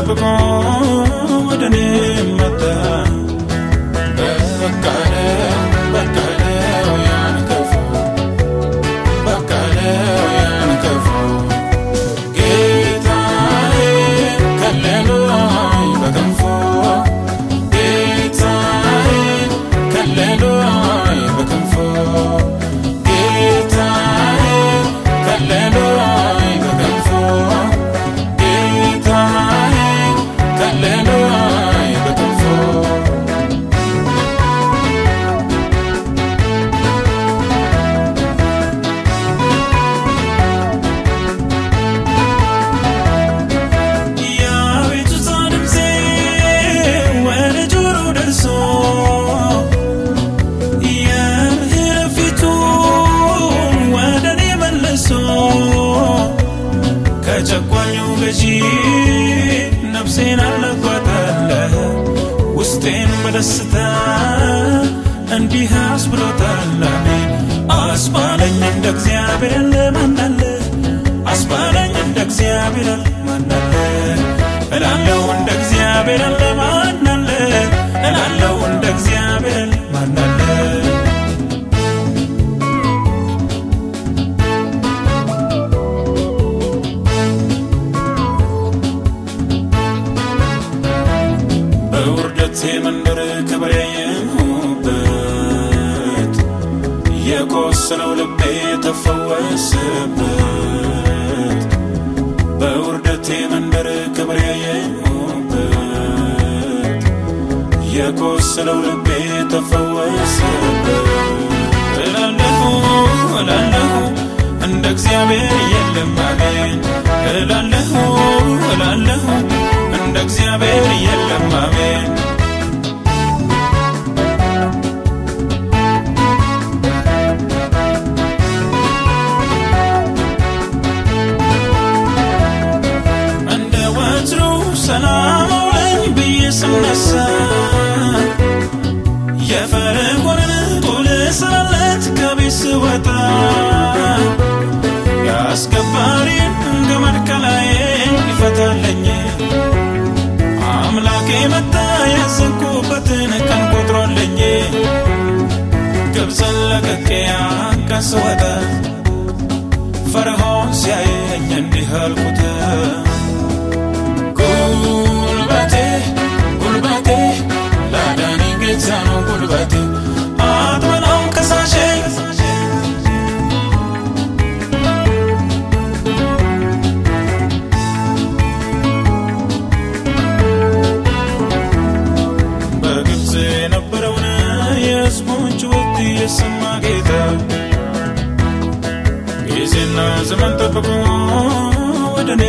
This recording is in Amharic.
ጊዜና ዘመን ጠብቆ ወደ እኔ መጣ። በቃለው በቃለው ያን ክፉ በቃለው ያን ክፉ ጌታዬ ከለሎኝ በክንፉ ጌታዬ ከለሎኝ ከጨቋኙ ገዢ ነፍሴን አለቋታለ ውስጤን በደስታ እንዲህ አስብሎታል። አሜን አስባለኝ እንደ እግዚአብሔር ያለ ማን አለ? አስባለኝ እንደ እግዚአብሔር ያለ ማን አለ? እላለሁ እንደ እግዚአብሔር ያለ በውርደቴ መንደር ክብር ያየሁበት የቆሰለው ልቤ ተፈወሰበት በውርደቴ መንደር ክብር ያየሁበት የቆሰለው ልቤ ተፈወሰበት። እላለሁ እላለሁ እንደ እግዚአብሔር የለም አሜን። እላለሁ እላለሁ እንደ እግዚአብሔር የለም አሜን ሰላም አውለኝ ብዬ ስነሳ የፈርዖንን ጦር ስላለት ከቤት ስወጣ የአስከባሪን ገመድ ከላዬ ሊፈታለኝ አምላኬ መጣ ያዘንኩበትን ቀን ቆጥሮልኝ ግብፅን ለቅቄ አንቀን ስወጣ ፈርዖን ሲያየኝ እንዲህ አልኩት ጊዜና ዘመን ጠብቆ ወደ እኔ